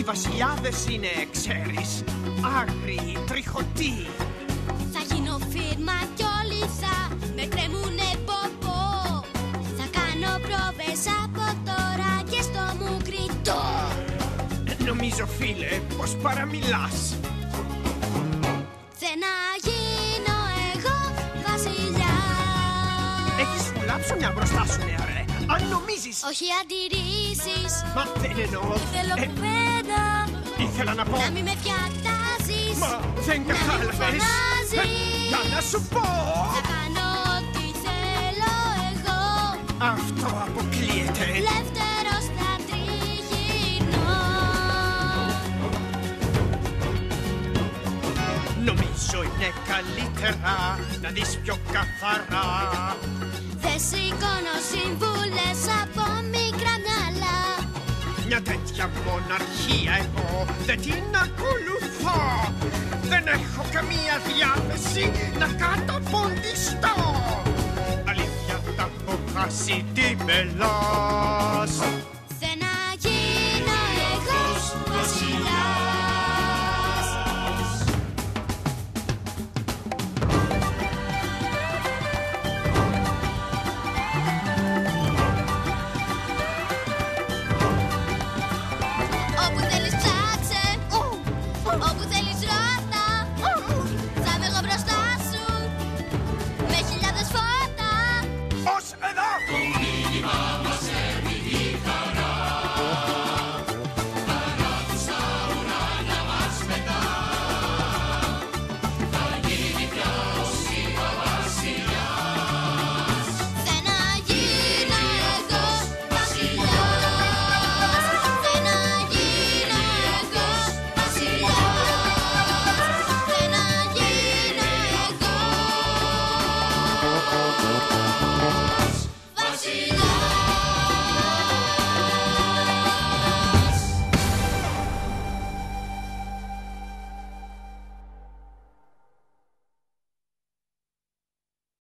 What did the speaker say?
Οι βασιλιάδες είναι, ξέρεις, άγριοι, τριχωτοί. Θα γίνω φίρμα κι όλοι θα με κρέμουνε ποπό Θα κάνω πρόβες από τώρα και στο μου κριτό Νομίζω, φίλε, πως παραμιλάς. Ψωμιά μπροστά σου, νεαρέ. Αν νομίζεις... Όχι αντιρρήσεις Μα δεν εννοώ... Θέλω Ε, κουβέντα Ήθελα να πω... Να μην με πιατάζεις Μα δεν Να μην μου κατάλαβες. φωνάζεις. Ε, Για να σου πω... Θα κάνω ό,τι θέλω εγώ Αυτό αποκλείεται. Ελεύθερος να τριγυρνώ Νομίζω είναι καλύτερα να δεις πιο καθαρά. Δεν σηκώνω συμβούλες από μικρά μυαλά Μια τέτοια μοναρχία εγώ δεν την ακολουθώ. Δεν έχω καμία διάθεση να καταποντιστώ. Αλήθεια θα έχω χάσει τη μελάς. Música